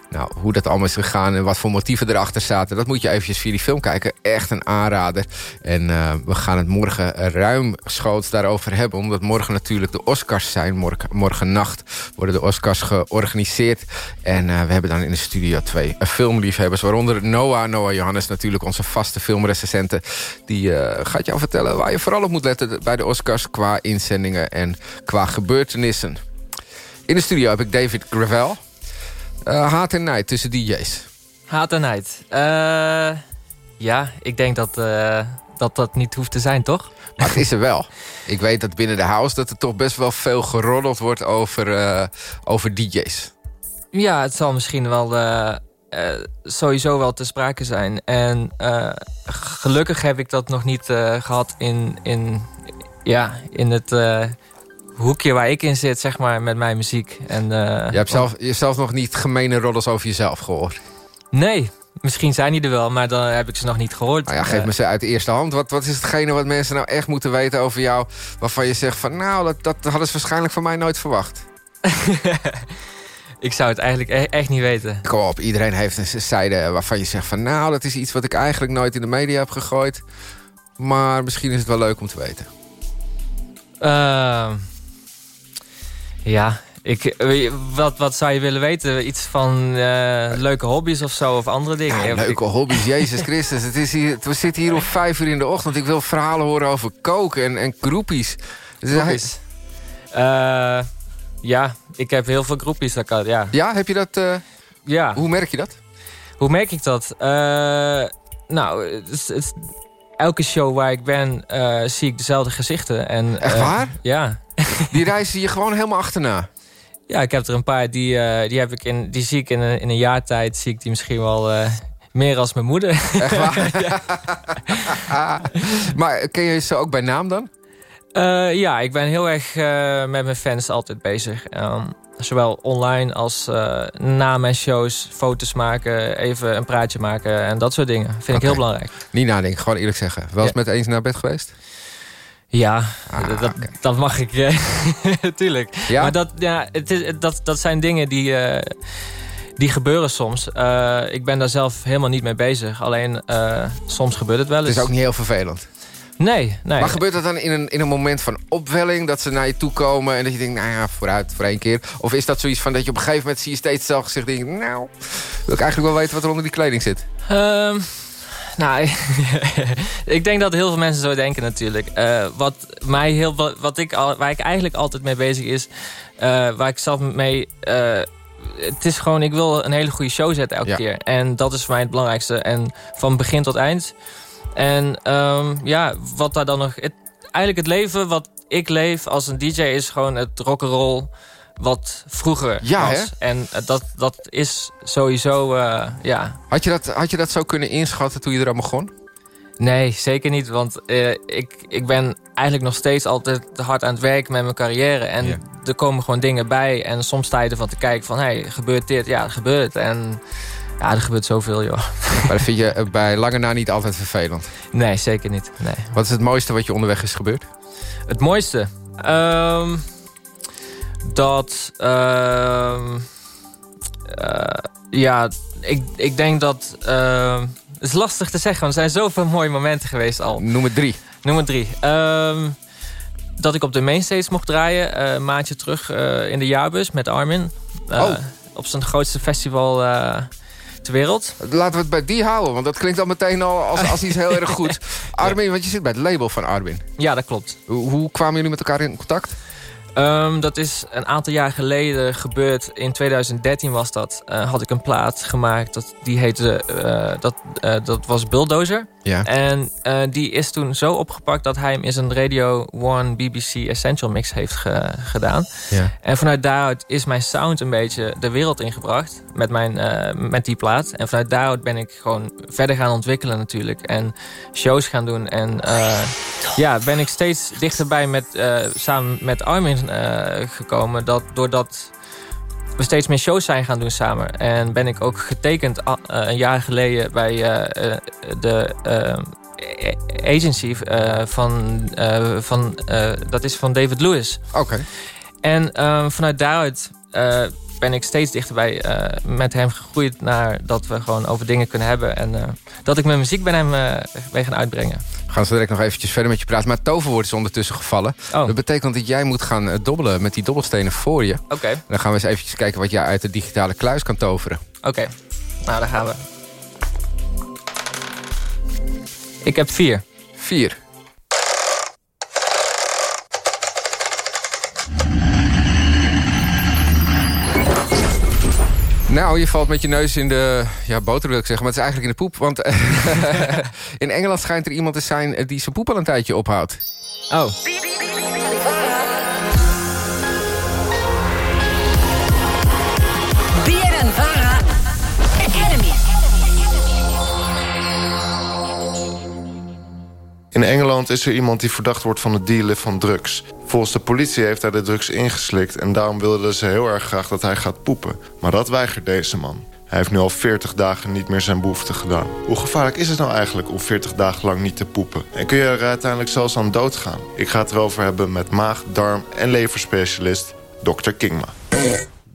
Nou, hoe dat allemaal is gegaan en wat voor motieven erachter zaten... dat moet je eventjes via die film kijken. Echt een aanrader. En eh, we gaan het morgen ruimschoots daarover hebben... omdat morgen natuurlijk de Oscars zijn. Morgen, nacht worden de Oscars georganiseerd. En eh, we hebben dan in de studio twee eh, filmliefhebbers... waaronder Noah, Noah Johannes natuurlijk, onze vaste filmrecensente. Die eh, gaat jou vertellen waar je vooral op moet letten bij de Oscars... qua inzendingen en qua gebeurtenissen. In de studio heb ik David Gravel... Eh, haat en nijd tussen DJ's. Haat en nijd. Eh, ja, ik denk dat, eh, dat dat niet hoeft te zijn, toch? Maar het is er wel. Ik weet dat binnen de house dat er toch best wel veel geroddeld wordt over, eh, over DJ's. Ja, het zal misschien wel eh, eh, sowieso wel te sprake zijn. En gelukkig heb ik dat nog niet eh, gehad in, in, ja, in het hoekje waar ik in zit, zeg maar, met mijn muziek. En, eh, Je hebt zelf, jezelf nog niet gemene roddels over jezelf gehoord. Nee, misschien zijn die er wel, maar dan heb ik ze nog niet gehoord. Nou ja, geef Eh, me ze uit de eerste hand. Wat, wat is hetgene wat mensen nou echt moeten weten over jou... waarvan je zegt van, nou, dat, dat hadden ze waarschijnlijk van mij nooit verwacht. ik zou het eigenlijk e- echt niet weten. Kom op, iedereen heeft een zijde waarvan je zegt van... nou, dat is iets wat ik eigenlijk nooit in de media heb gegooid. Maar misschien is het wel leuk om te weten. Ehm, ja, Ik, wat, wat zou je willen weten? Iets van eh, leuke hobby's of zo, of andere dingen? Ja, leuke hobby's, Jezus Christus. Het is hier, we zitten hier om vijf uur in de ochtend. Ik wil verhalen horen over koken en, en groepies. Dus hij-. Eh, ja, ik heb heel veel groepies. Dat kan, ja. Ja, heb je dat... eh, ja. hoe merk je dat? Hoe merk ik dat? Nou, het het is- elke show waar ik ben, eh, zie ik dezelfde gezichten. En, Echt eh, waar? Ja. Die reizen je gewoon helemaal achterna. Ja, ik heb er een paar, die, eh, die, heb ik in, die zie ik in een, in een jaar tijd, zie ik die misschien wel meer als mijn moeder. Echt waar? maar ken je ze ook bij naam dan? Eh, ja, ik ben heel erg eh, met mijn fans altijd bezig. Ehm, zowel online als eh, na mijn shows foto's maken, even een praatje maken en dat soort dingen. Vind ik heel belangrijk. Niet nadenken, gewoon eerlijk zeggen. Wel eens Ja. met eens naar bed geweest? Ja, Ah, dat, dat mag ik, tuurlijk. Ja? Maar dat, ja, het is, dat, dat zijn dingen die, die gebeuren soms. Ik ben daar zelf helemaal niet mee bezig. Alleen soms gebeurt het wel Het eens. is ook niet heel vervelend. Nee, nee. Maar gebeurt dat dan in een, in een moment van opwelling... dat ze naar je toe komen en dat je denkt... nou ja, vooruit, voor één keer? Of is dat zoiets van dat je op een gegeven moment... zie je steeds zelf gezicht denkt... nou, wil ik eigenlijk wel weten wat er onder die kleding zit? Ehm, nou, ik denk dat heel veel mensen zo denken natuurlijk. Eh, wat mij heel, wat, wat ik al, waar ik eigenlijk altijd mee bezig is, eh, waar ik zelf mee. eh, het is gewoon, ik wil een hele goede show zetten elke Ja. keer. En dat is voor mij het belangrijkste. En van begin tot eind. En ehm, ja, wat daar dan nog. Het, eigenlijk het leven wat ik leef als een DJ is gewoon het rock'n'roll wat vroeger Ja, was. hè? En eh, dat, dat is sowieso, eh, ja, Had je, dat, had je dat zo kunnen inschatten toen je eraan begon? Nee, zeker niet. Want eh, ik, ik ben eigenlijk nog steeds altijd hard aan het werk met mijn carrière. En er komen gewoon dingen bij. En soms sta je ervan te kijken van... Hé, hey, gebeurt dit? Ja, het gebeurt. En ja, er gebeurt zoveel, joh. Maar dat vind je eh, bij lange na niet altijd vervelend. Nee, zeker niet. Nee. Wat is het mooiste wat je onderweg is gebeurd? Het mooiste? Ehm, dat... ehm, eh, ja, ik, ik denk dat... ehm, het is lastig te zeggen, want er zijn zoveel mooie momenten geweest al. Noem het drie. Nummer drie. Ehm, dat ik op de mainstage mocht draaien. eh, een maandje terug in de jaarbus met Armin. Oh. Op zijn grootste festival ter wereld. Laten we het bij die houden, want dat klinkt al meteen al als, als iets heel erg goed. Armin, want je zit bij het label van Armin. Ja, dat klopt. Hoe, hoe kwamen jullie met elkaar in contact? Ehm, dat is een aantal jaar geleden gebeurd. In 2013 was dat. Eh, had ik een plaat gemaakt. Dat, die heette... eh, dat, eh, dat was Bulldozer. Ja. En die is toen zo opgepakt dat hij hem in zijn Radio 1 BBC Essential Mix heeft ge- gedaan. ja. En vanuit daaruit is mijn sound een beetje de wereld ingebracht met, mijn, met die plaat. En vanuit daaruit ben ik gewoon verder gaan ontwikkelen natuurlijk. En shows gaan doen. En ja, ben ik steeds dichterbij met, samen met Armin gekomen. Dat, doordat we steeds meer shows zijn gaan doen samen. En ben ik ook getekend eh, een jaar geleden bij eh, eh, de... eh, agency eh, van, eh, van eh, dat is van David Lewis. Oké. En ehm, vanuit daaruit eh, ben ik steeds dichterbij eh, met hem gegroeid... naar dat we gewoon over dingen kunnen hebben. En eh, dat ik mijn muziek bij hem eh mee gaan uitbrengen. We gaan zo direct nog eventjes verder met je praten. Maar toverwoord is ondertussen gevallen. Oh, Dat betekent dat jij moet gaan dobbelen met die dobbelstenen voor je. oké. Dan gaan we eens eventjes kijken wat jij uit de digitale kluis kan toveren. Oké. Nou, daar gaan we. Ik heb vier. Vier. Nou, je valt met je neus in de ja, boter wil ik zeggen, maar het is eigenlijk in de poep. Want in Engeland schijnt er iemand te zijn die zijn poep al een tijdje ophoudt. Oh. Is er iemand die verdacht wordt van het dealen van drugs. Volgens de politie heeft hij de drugs ingeslikt... en daarom wilden ze heel erg graag dat hij gaat poepen. Maar dat weigert deze man. Hij heeft nu al 40 dagen niet meer zijn behoefte gedaan. Hoe gevaarlijk is het nou eigenlijk om 40 dagen lang niet te poepen? En kun je er uiteindelijk zelfs aan doodgaan? Ik ga het erover hebben met maag, darm en leverspecialist Dr. Kingma.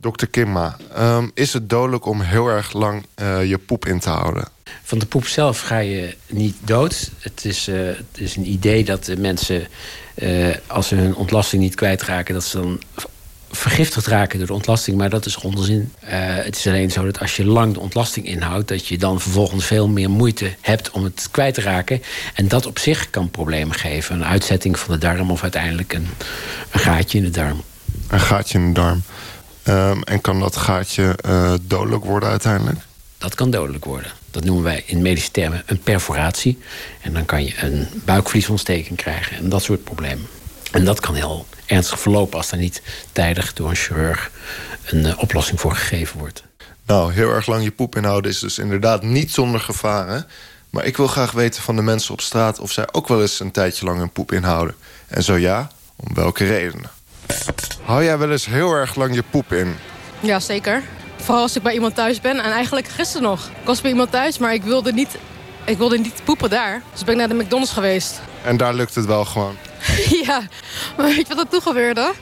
Dr. Kingma, ehm, is het dodelijk om heel erg lang eh, je poep in te houden? Van de poep zelf ga je niet dood. Het is, eh, het is een idee dat de mensen, eh, als ze hun ontlasting niet kwijtraken, dat ze dan vergiftigd raken door de ontlasting, maar dat is onzin. Eh, het is alleen zo dat als je lang de ontlasting inhoudt, dat je dan vervolgens veel meer moeite hebt om het kwijt te raken. En dat op zich kan problemen geven. Een uitzetting van de darm of uiteindelijk een, een gaatje in de darm. Een gaatje in de darm. Ehm, en kan dat gaatje dodelijk worden uiteindelijk? Dat kan dodelijk worden. Dat noemen wij in medische termen een perforatie. En dan kan je een buikvliesontsteking krijgen en dat soort problemen. En dat kan heel ernstig verlopen als daar niet tijdig door een chirurg een eh, oplossing voor gegeven wordt. Nou, heel erg lang je poep inhouden is dus inderdaad niet zonder gevaren. Maar ik wil graag weten van de mensen op straat... of zij ook wel eens een tijdje lang hun poep inhouden. En zo ja, om welke redenen? Hou jij wel eens heel erg lang je poep in? Ja, zeker. Vooral als ik bij iemand thuis ben. En eigenlijk gisteren nog. Ik was bij iemand thuis, maar ik wilde niet, ik wilde niet poepen daar. Dus ben ik naar de McDonald's geweest. En daar lukt het wel gewoon. ja, maar weet je wat er toen gebeurde?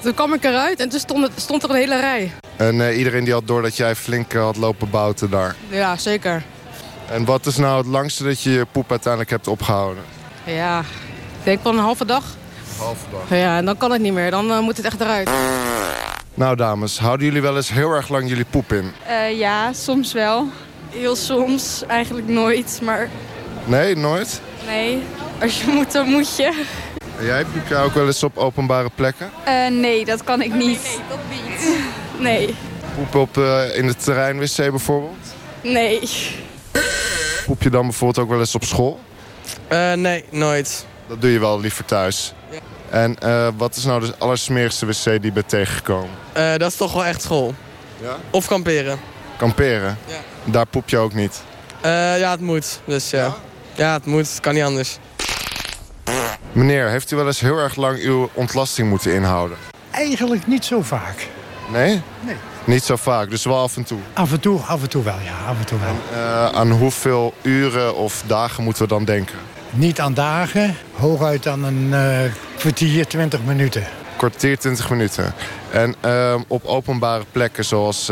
Toen kwam ik eruit en toen stond, het- stond er een hele rij. En eh, iedereen die had door dat jij flink eh, had lopen bouten daar. Ja, zeker. En wat is nou het langste dat je je poep uiteindelijk hebt opgehouden? Ja, ik denk wel een halve dag. halve dag. Ja, en dan kan het niet meer. Dan eh, moet het echt eruit. Nou dames, houden jullie wel eens heel erg lang jullie poep in? Eh, ja, soms wel. Heel soms, eigenlijk nooit. Maar Nee, nooit? nee, als je moet, dan moet je. En jij poep jij ook wel eens op openbare plekken? Eh, nee, dat kan ik niet. Nee, dat niet. Nee, Poep op eh, in de terreinwc bijvoorbeeld? nee. Poep je dan bijvoorbeeld ook wel eens op school? Eh, nee, nooit. Dat doe je wel liever thuis. En eh, wat is nou de allersmerigste wc die je bent tegengekomen? Eh, dat is toch wel echt school. Ja? Of kamperen. Kamperen? Ja. Daar poep je ook niet. Eh, ja, het moet. Dus ja. ja. het moet. Het kan niet anders. Meneer, heeft u wel eens heel erg lang uw ontlasting moeten inhouden? Eigenlijk niet zo vaak. Nee? Nee. Niet zo vaak, dus wel af en toe. Af en toe, af en toe wel, ja, af en toe wel. Eh, aan hoeveel uren of dagen moeten we dan denken? Niet aan dagen, hooguit aan een eh, kwartier, twintig minuten. Kwartier, 20 minuten. En ehm, op openbare plekken zoals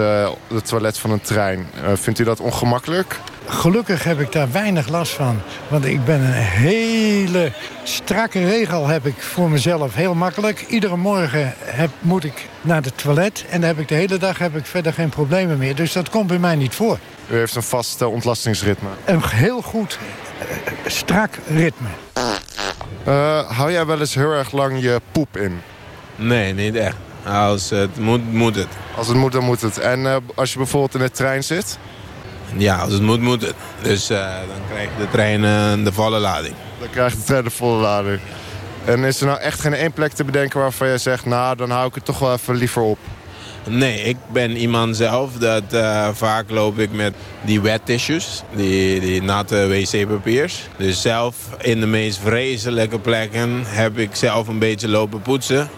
het toilet van een trein, uh, vindt u dat ongemakkelijk? Gelukkig heb ik daar weinig last van. Want ik ben een hele strakke regel heb ik voor mezelf. Heel makkelijk. Iedere morgen heb, moet ik naar het toilet. En dan heb ik de hele dag heb ik verder geen problemen meer. Dus dat komt bij mij niet voor. U heeft een vast uh, ontlastingsritme? Een heel goed, strak ritme. hou jij wel eens heel erg lang je poep in? Nee, niet echt. Als het moet, moet het. Als het moet, dan moet het. En uh, als je bijvoorbeeld in de trein zit? Ja, als het moet, moet het. Dus uh, dan krijgt de trein uh, de volle lading. Dan krijgt de trein de volle lading. En is er nou echt geen één plek te bedenken waarvan je zegt... nou, dan hou ik het toch wel even liever op? Nee, ik ben iemand zelf dat uh, vaak loop ik met die wet tissues, die, die natte wc-papiers. Dus zelf in de meest vreselijke plekken heb ik zelf een beetje lopen poetsen.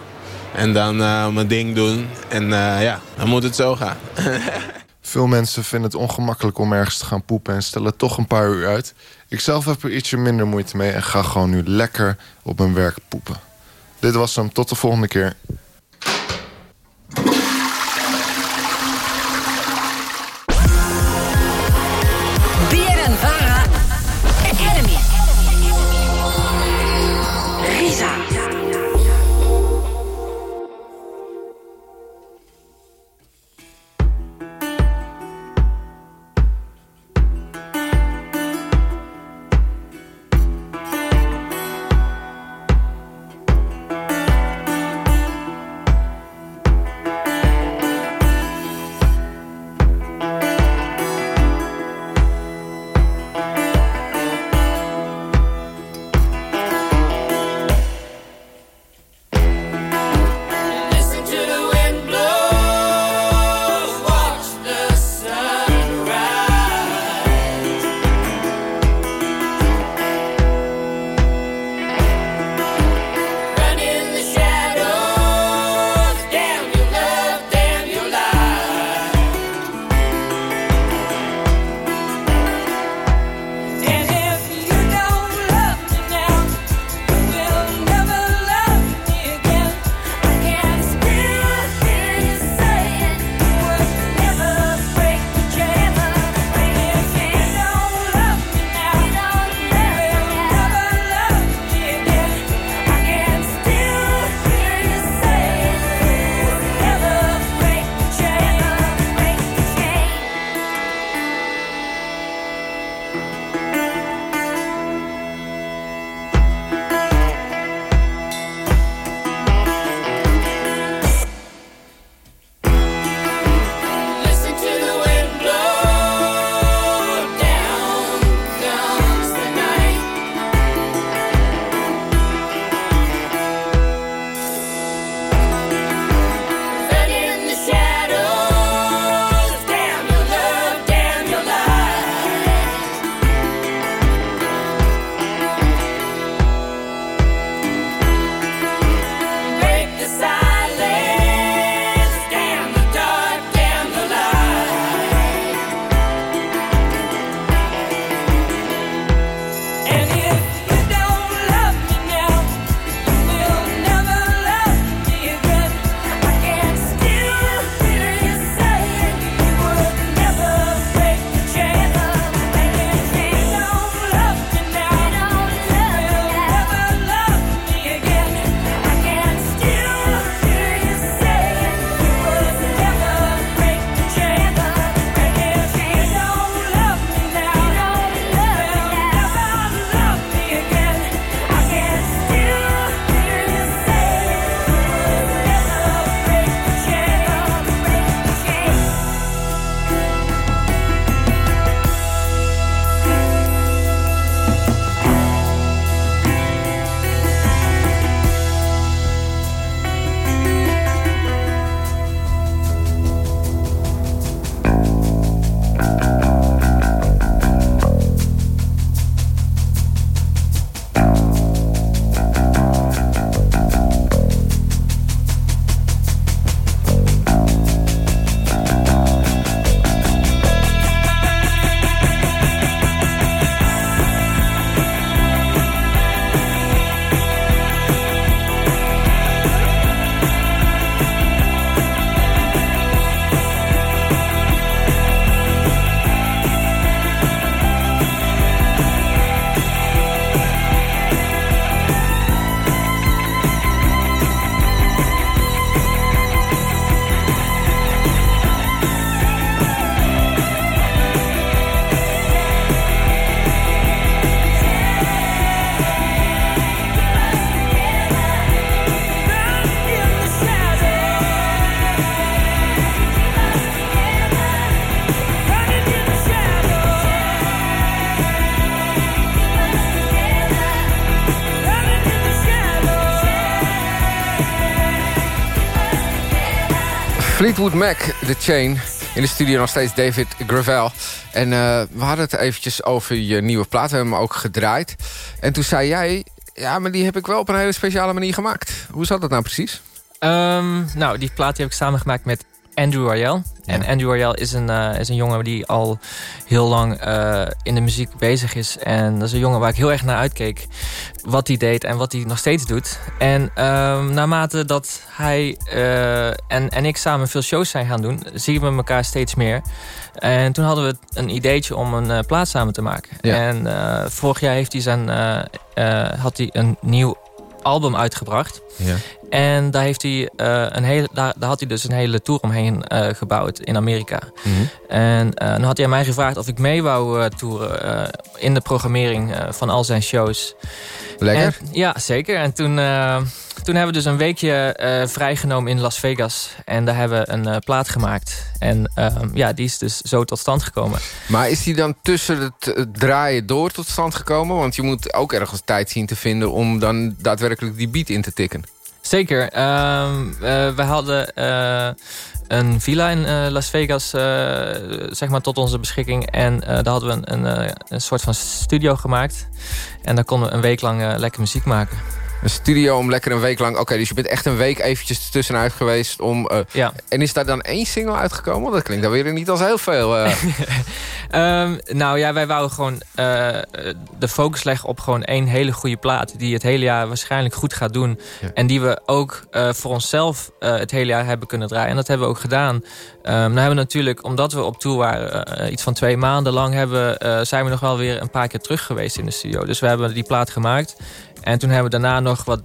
En dan uh, mijn ding doen. En uh, ja, dan moet het zo gaan. Veel mensen vinden het ongemakkelijk om ergens te gaan poepen... en stellen toch een paar uur uit. Ik zelf heb er ietsje minder moeite mee... en ga gewoon nu lekker op mijn werk poepen. Dit was hem. Tot de volgende keer. Mac, The Chain. In de studio nog steeds David Gravel. En eh, we hadden het eventjes over je nieuwe plaat. We hebben hem ook gedraaid. En toen zei jij... Ja, maar die heb ik wel op een hele speciale manier gemaakt. Hoe zat dat nou precies? Ehm, nou, die plaat die heb ik samengemaakt met Andrew En Andrew Royale is een, eh, is een jongen die al heel lang eh, in de muziek bezig is. En dat is een jongen waar ik heel erg naar uitkeek. Wat hij deed en wat hij nog steeds doet. En ehm, naarmate dat hij eh, en, en ik samen veel shows zijn gaan doen... zien we elkaar steeds meer. En toen hadden we een ideetje om een plaat samen te maken. Ja. En vorig jaar heeft hij zijn, had hij een nieuw album uitgebracht. Ja. En daar, heeft hij, eh, een hele, daar, daar had hij dus een hele tour omheen eh, gebouwd in Amerika. Mhm. En eh, dan had hij aan mij gevraagd of ik mee wou toeren in de programmering van al zijn shows. Lekker. En- ja, zeker. En toen, toen hebben we dus een weekje vrijgenomen in Las Vegas. En daar hebben we een plaat gemaakt. En ehm, ja, die is dus zo tot stand gekomen. Maar is die dan tussen het draaien door tot stand gekomen? Want je moet ook ergens tijd zien te vinden... om dan daadwerkelijk die beat in te tikken. Zeker. Ehm eh, we hadden eh, een villa in eh, Las Vegas zeg maar tot onze beschikking. En daar hadden we een, een, een soort van studio gemaakt. En daar konden we een week lang lekker muziek maken. Een studio om lekker een week lang... Oké, dus je bent echt een week eventjes tussenuit geweest om... eh, Ja. En is daar dan één single uitgekomen? Dat klinkt dan weer niet als heel veel. eh. Ehm, nou ja, wij wouden gewoon eh, de focus leggen op gewoon één hele goede plaat. Die het hele jaar waarschijnlijk goed gaat doen. En die we ook voor onszelf het hele jaar hebben kunnen draaien. En dat hebben we ook gedaan. Nou hebben we natuurlijk, omdat we op tour waren, iets van twee maanden lang, hebben, zijn we nog wel weer een paar keer terug geweest in de studio. Dus we hebben die plaat gemaakt. En toen hebben we daarna nog wat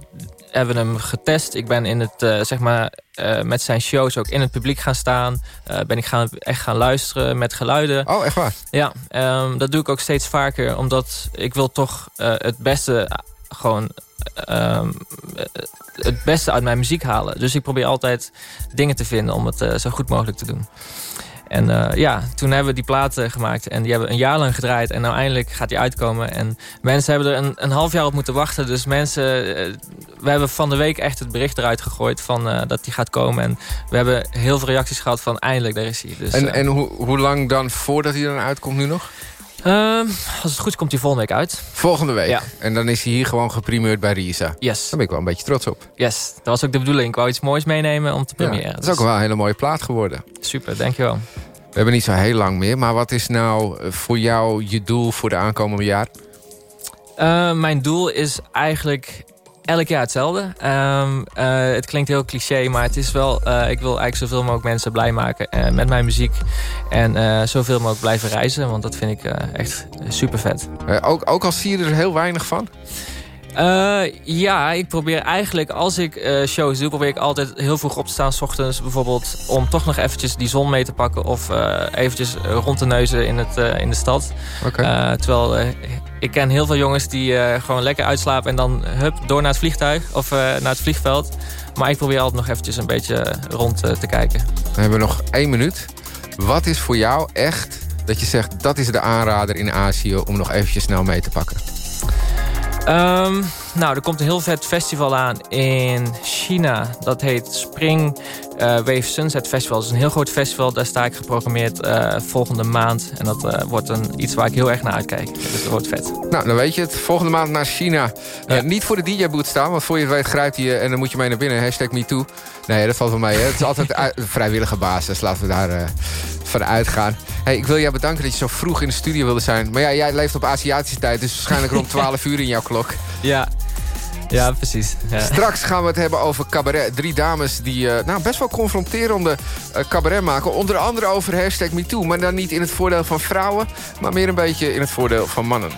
hebben we hem getest. Ik ben in het, eh, zeg maar, eh, met zijn shows ook in het publiek gaan staan. Eh, ben ik gaan, echt gaan luisteren met geluiden. Oh, echt waar? Ja, ehm, dat doe ik ook steeds vaker. Omdat ik wil toch het beste gewoon... ehm, eh, het beste uit mijn muziek halen. Dus ik probeer altijd dingen te vinden om het zo goed mogelijk te doen. En eh, ja, toen hebben we die platen gemaakt. En die hebben een jaar lang gedraaid. En nou eindelijk gaat die uitkomen. En mensen hebben er een, een half jaar op moeten wachten. Dus mensen... eh, we hebben van de week echt het bericht eruit gegooid van, eh, dat die gaat komen. En we hebben heel veel reacties gehad van eindelijk, daar is hij. Dus, en eh, en hoe, hoe lang dan voordat hij dan uitkomt nu nog? Ehm, als het goed is, komt hij volgende week uit. Volgende week. Ja. En dan is hij hier gewoon geprimeerd bij Risa. Yes. Daar ben ik wel een beetje trots op. Yes, dat was ook de bedoeling. Ik wou iets moois meenemen om te Ja, premieren. het is ook wel een hele mooie plaat geworden. Super, dankjewel. We hebben niet zo heel lang meer. Maar wat is nou eh, voor jou je doel voor de aankomende jaar? Eh, mijn doel is eigenlijk elk jaar hetzelfde. Ehm, eh, het klinkt heel cliché, maar het is wel... eh, ik wil eigenlijk zoveel mogelijk mensen blij maken eh, met mijn muziek. En zoveel mogelijk blijven reizen, want dat vind ik echt super vet. Ook, ook al zie je er heel weinig van? Ja, ik probeer eigenlijk, als ik shows doe... probeer ik altijd heel vroeg op te staan, s ochtends bijvoorbeeld... om toch nog eventjes die zon mee te pakken... of eh, eventjes rond te neuzen in, het, in de stad. Terwijl ik ken heel veel jongens die eh, gewoon lekker uitslapen... en dan hup, door naar het vliegtuig of eh, naar het vliegveld. Maar ik probeer altijd nog eventjes een beetje rond eh, te kijken. Dan hebben we nog één minuut. Wat is voor jou echt dat je zegt... dat is de aanrader in Azië om nog eventjes snel mee te pakken? Ehm, nou, er komt een heel vet festival aan in China. Dat heet Spring eh, Wave Sunset Festival. Dat is een heel groot festival. Daar sta ik geprogrammeerd eh, volgende maand. En dat eh, wordt een, iets waar ik heel erg naar uitkijk. Dus dat wordt vet. Nou, dan weet je het. Volgende maand naar China. Niet voor de DJ-boot staan, want voor je het weet grijpt hij je... en dan moet je mee naar binnen. Hashtag MeToo. Nee, dat valt wel mee. Hè? Het is altijd vrijwillige basis. Laten we daar van uitgaan. Hey, ik wil jou bedanken dat je zo vroeg in de studio wilde zijn. Maar ja, jij leeft op Aziatische tijd. Dus waarschijnlijk rond 12 uur in jouw klok. Ja, ja precies. Ja. Straks gaan we het hebben over cabaret. Drie dames die eh, nou, best wel confronterende eh, cabaret maken. Onder andere over hashtag MeToo. Maar dan niet in het voordeel van vrouwen, maar meer een beetje in het voordeel van mannen.